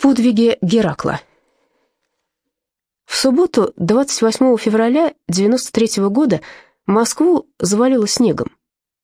Подвиги Геракла. В субботу, 28 февраля 93 года, Москву завалило снегом.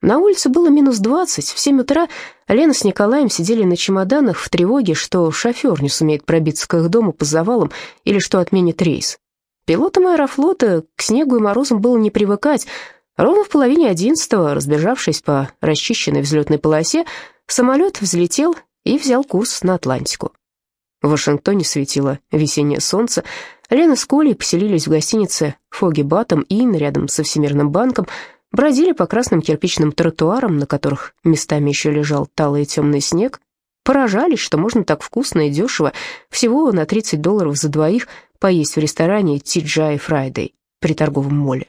На улице было минус 20, в 7 утра Лена с Николаем сидели на чемоданах в тревоге, что шофер не сумеет пробиться к их дому по завалам или что отменит рейс. Пилотам аэрофлота к снегу и морозам было не привыкать. Ровно в половине одиннадцатого, разбежавшись по расчищенной взлетной полосе, самолет взлетел и взял курс на Атлантику. В Вашингтоне светило весеннее солнце. Лена с Колей поселились в гостинице «Фоги Баттом» Inn рядом со Всемирным банком, бродили по красным кирпичным тротуарам, на которых местами еще лежал талый темный снег, поражались, что можно так вкусно и дешево, всего на 30 долларов за двоих, поесть в ресторане TGI Friday при торговом моле.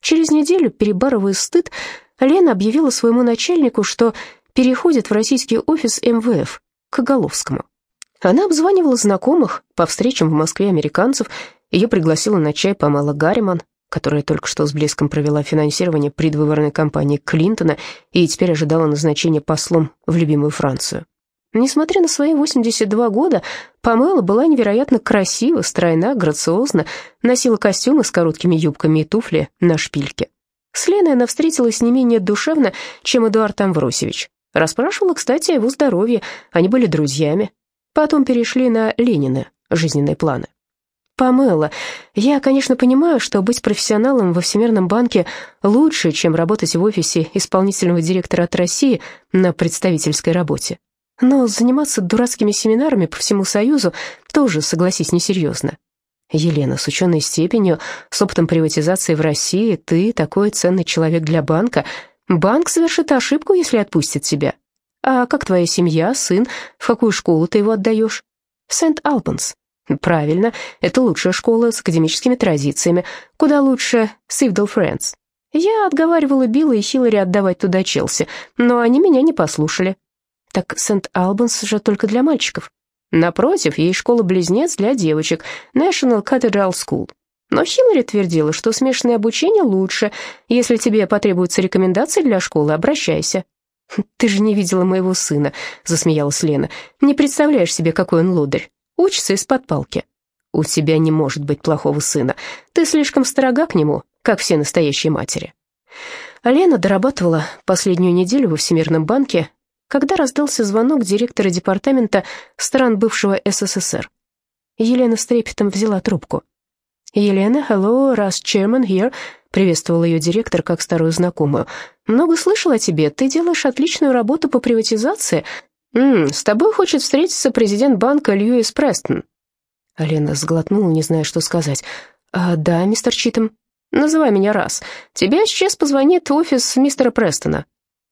Через неделю, перебарывая стыд, Лена объявила своему начальнику, что переходит в российский офис МВФ к Оголовскому. Она обзванивала знакомых по встречам в Москве американцев, ее пригласила на чай Памела Гарриман, которая только что с блеском провела финансирование предвыборной кампании Клинтона и теперь ожидала назначения послом в любимую Францию. Несмотря на свои 82 года, Памела была невероятно красива, стройна, грациозна, носила костюмы с короткими юбками и туфли на шпильке. С Леной она встретилась не менее душевно, чем Эдуард Амвросевич. Расспрашивала, кстати, о его здоровье, они были друзьями. Потом перешли на Ленина, жизненные планы. Памела, я, конечно, понимаю, что быть профессионалом во Всемирном банке лучше, чем работать в офисе исполнительного директора от России на представительской работе. Но заниматься дурацкими семинарами по всему Союзу тоже, согласись, несерьезно. Елена, с ученой степенью, с опытом приватизации в России, ты такой ценный человек для банка. Банк совершит ошибку, если отпустит тебя. «А как твоя семья, сын? В какую школу ты его отдаешь?» «В Сент-Албанс». «Правильно, это лучшая школа с академическими традициями. Куда лучше Сивдл Фрэнс». Я отговаривала Билла и Хиллари отдавать туда Челси, но они меня не послушали. Так Сент-Албанс же только для мальчиков. Напротив, есть школа-близнец для девочек, National Cathedral School. Но Хиллари твердила, что смешанное обучение лучше. Если тебе потребуются рекомендации для школы, обращайся. «Ты же не видела моего сына», — засмеялась Лена. «Не представляешь себе, какой он лодырь. Учится из-под палки». «У тебя не может быть плохого сына. Ты слишком строга к нему, как все настоящие матери». Лена дорабатывала последнюю неделю во Всемирном банке, когда раздался звонок директора департамента стран бывшего СССР. Елена с трепетом взяла трубку. «Елена, hello, Russ Chairman here», — приветствовал ее директор как старую знакомую. «Много слышал о тебе. Ты делаешь отличную работу по приватизации. М -м, с тобой хочет встретиться президент банка Льюис Престон». Лена сглотнула, не зная, что сказать. «А, «Да, мистер Читом». «Называй меня раз. Тебе сейчас позвонит офис мистера Престона».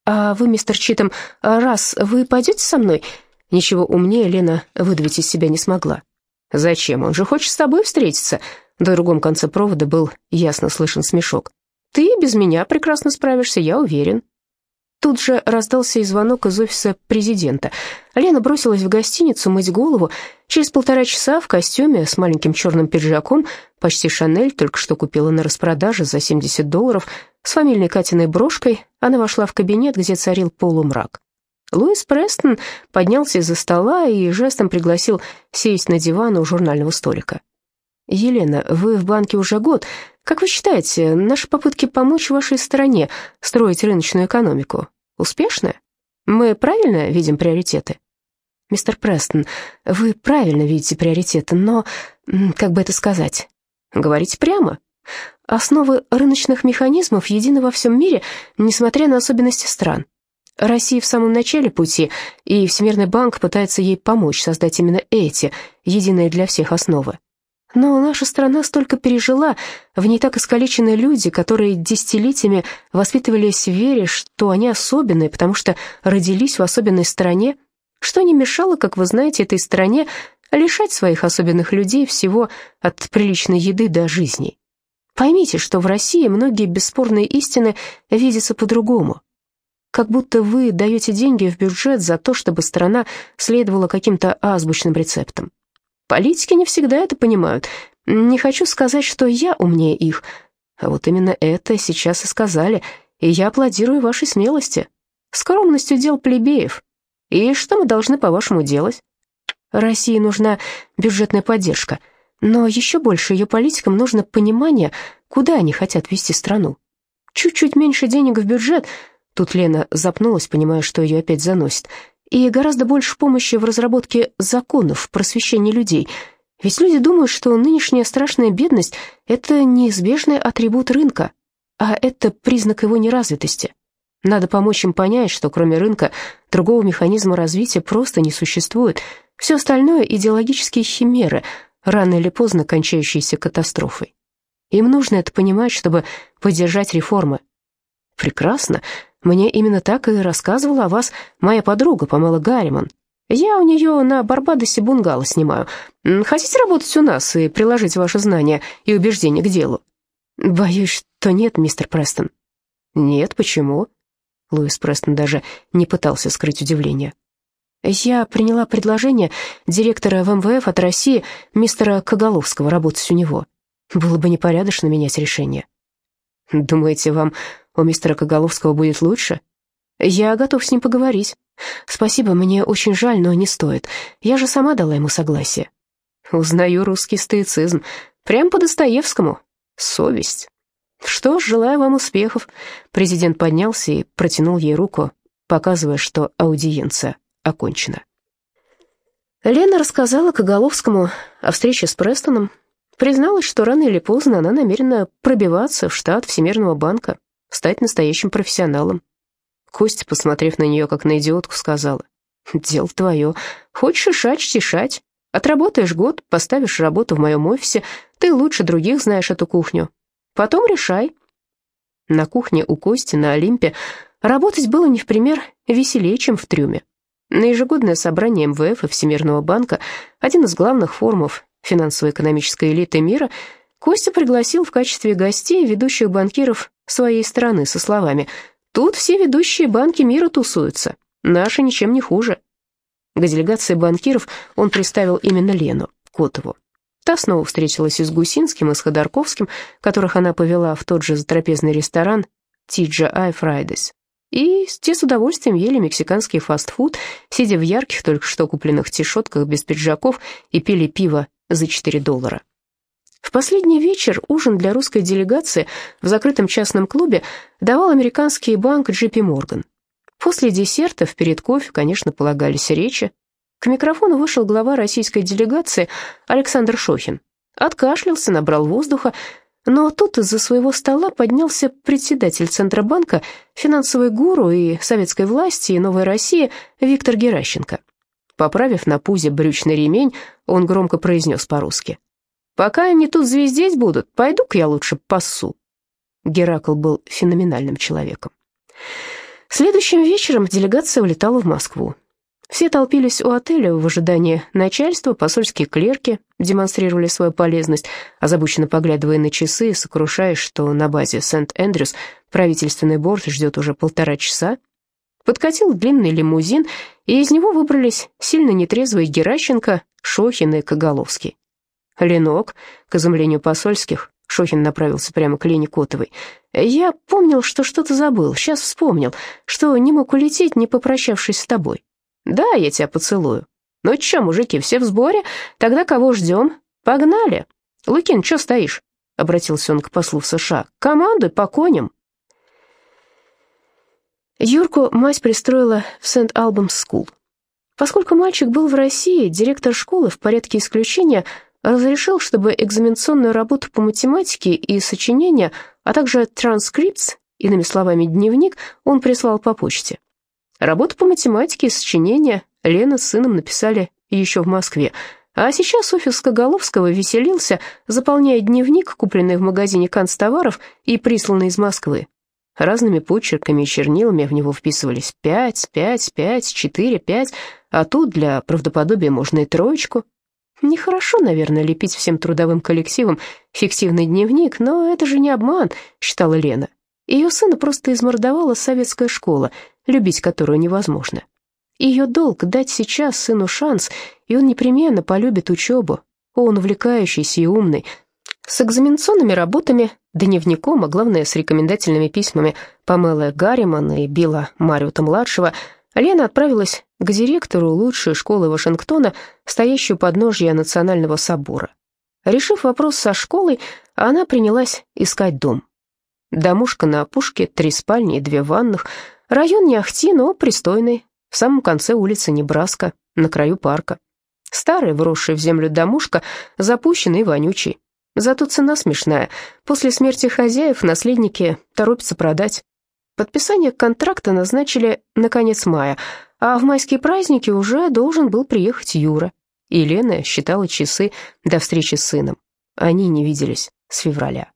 «А вы, мистер Читом, раз, вы пойдете со мной?» Ничего умнее Лена выдавить из себя не смогла. «Зачем? Он же хочет с тобой встретиться. В другом конце провода был ясно слышен смешок. «Ты без меня прекрасно справишься, я уверен». Тут же раздался и звонок из офиса президента. Лена бросилась в гостиницу мыть голову. Через полтора часа в костюме с маленьким черным пиджаком, почти Шанель, только что купила на распродаже за 70 долларов, с фамильной Катиной брошкой, она вошла в кабинет, где царил полумрак. Луис Престон поднялся из-за стола и жестом пригласил сесть на диван у журнального столика. «Елена, вы в банке уже год. Как вы считаете, наши попытки помочь вашей стране строить рыночную экономику успешны? Мы правильно видим приоритеты?» «Мистер Престон, вы правильно видите приоритеты, но, как бы это сказать, говорите прямо. Основы рыночных механизмов едины во всем мире, несмотря на особенности стран. Россия в самом начале пути, и Всемирный банк пытается ей помочь создать именно эти, единые для всех основы. Но наша страна столько пережила, в ней так искалечены люди, которые десятилетиями воспитывались в вере, что они особенные, потому что родились в особенной стране, что не мешало, как вы знаете, этой стране лишать своих особенных людей всего от приличной еды до жизни. Поймите, что в России многие бесспорные истины видятся по-другому. Как будто вы даете деньги в бюджет за то, чтобы страна следовала каким-то азбучным рецептам. Политики не всегда это понимают. Не хочу сказать, что я умнее их. А вот именно это сейчас и сказали, и я аплодирую вашей смелости. Скромностью дел плебеев. И что мы должны, по-вашему, делать? России нужна бюджетная поддержка, но еще больше ее политикам нужно понимание, куда они хотят вести страну. Чуть-чуть меньше денег в бюджет, тут Лена запнулась, понимая, что ее опять заносит, и гораздо больше помощи в разработке законов, просвещении людей. Ведь люди думают, что нынешняя страшная бедность – это неизбежный атрибут рынка, а это признак его неразвитости. Надо помочь им понять, что кроме рынка другого механизма развития просто не существует – все остальное — идеологические химеры, рано или поздно кончающиеся катастрофой. Им нужно это понимать, чтобы поддержать реформы. Прекрасно. Мне именно так и рассказывала о вас моя подруга Памела Гарриман. Я у нее на Барбадосе бунгало снимаю. Хотите работать у нас и приложить ваши знания и убеждения к делу? Боюсь, что нет, мистер Престон. Нет, почему? Луис Престон даже не пытался скрыть удивление. Я приняла предложение директора в от России, мистера Коголовского, работать у него. Было бы непорядочно менять решение. Думаете, вам у мистера Коголовского будет лучше? Я готов с ним поговорить. Спасибо, мне очень жаль, но не стоит. Я же сама дала ему согласие. Узнаю русский стоицизм. Прям по Достоевскому. Совесть. Что ж, желаю вам успехов. Президент поднялся и протянул ей руку, показывая, что аудиенция окончено. Лена рассказала Коголовскому о встрече с Престоном, призналась, что рано или поздно она намерена пробиваться в штат Всемирного банка, стать настоящим профессионалом. Костя, посмотрев на нее как на идиотку, сказала, «Дело твое. Хочешь решать, чешать. Отработаешь год, поставишь работу в моем офисе, ты лучше других знаешь эту кухню. Потом решай». На кухне у Кости на Олимпе работать было не в пример веселее, чем в трюме. На ежегодное собрание МВФ и Всемирного банка, один из главных форумов финансово-экономической элиты мира, Костя пригласил в качестве гостей ведущих банкиров своей страны со словами «Тут все ведущие банки мира тусуются, наши ничем не хуже». К делегации банкиров он представил именно Лену Котову. Та снова встретилась и с Гусинским, и с Ходорковским, которых она повела в тот же затрапезный ресторан «Тиджа Ай Фрайдес». И те с удовольствием ели мексиканский фастфуд, сидя в ярких, только что купленных тишотках без пиджаков и пили пиво за 4 доллара. В последний вечер ужин для русской делегации в закрытом частном клубе давал американский банк JP Morgan. После десертов перед кофе, конечно, полагались речи. К микрофону вышел глава российской делегации Александр Шохин. Откашлялся, набрал воздуха, но тут из-за своего стола поднялся председатель Центробанка, финансовый гуру и советской власти, и новой России Виктор Геращенко. Поправив на пузе брючный ремень, он громко произнес по-русски. «Пока они тут звездеть будут, пойду-ка я лучше пасу». Геракл был феноменальным человеком. Следующим вечером делегация улетала в Москву. Все толпились у отеля в ожидании начальства, посольские клерки демонстрировали свою полезность, озабоченно поглядывая на часы и сокрушаясь, что на базе Сент-Эндрюс правительственный борт ждет уже полтора часа. Подкатил длинный лимузин, и из него выбрались сильно нетрезвые Геращенко, Шохин и Коголовский. Ленок, к изумлению посольских, Шохин направился прямо к Лене Котовой. «Я помнил, что что-то забыл, сейчас вспомнил, что не мог улететь, не попрощавшись с тобой. «Да, я тебя поцелую». «Ну чё, мужики, все в сборе? Тогда кого ждем? Погнали!» «Лукин, чё стоишь?» — обратился он к послу в США. «Командуй по коням!» Юрку мать пристроила в St. Albans School. Поскольку мальчик был в России, директор школы в порядке исключения разрешил, чтобы экзаменационную работу по математике и сочинения, а также транскриптс, иными словами, дневник, он прислал по почте. Работу по математике и сочинения Лена с сыном написали еще в Москве, а сейчас офис Коголовского веселился, заполняя дневник, купленный в магазине канцтоваров и присланный из Москвы. Разными почерками и чернилами в него вписывались пять, пять, пять, четыре, пять, а тут для правдоподобия можно и троечку. Нехорошо, наверное, лепить всем трудовым коллективом фиктивный дневник, но это же не обман, считала Лена. Ее сына просто измордовала советская школа, любить которую невозможно. Ее долг — дать сейчас сыну шанс, и он непременно полюбит учебу. Он увлекающийся и умный, с экзаменационными работами, дневником, а главное, с рекомендательными письмами Памелы Гарриман и Билла Мариота-младшего, Лена отправилась к директору лучшей школы Вашингтона, стоящей у подножья Национального собора. Решив вопрос со школой, она принялась искать дом. Домушка на опушке, три спальни и две ванных. Район не ахти, но пристойный. В самом конце улицы Небраска, на краю парка. Старый, вросший в землю домушка, запущенный и вонючий. Зато цена смешная. После смерти хозяев наследники торопятся продать. Подписание контракта назначили на конец мая, а в майские праздники уже должен был приехать Юра. И считала часы до встречи с сыном. Они не виделись с февраля.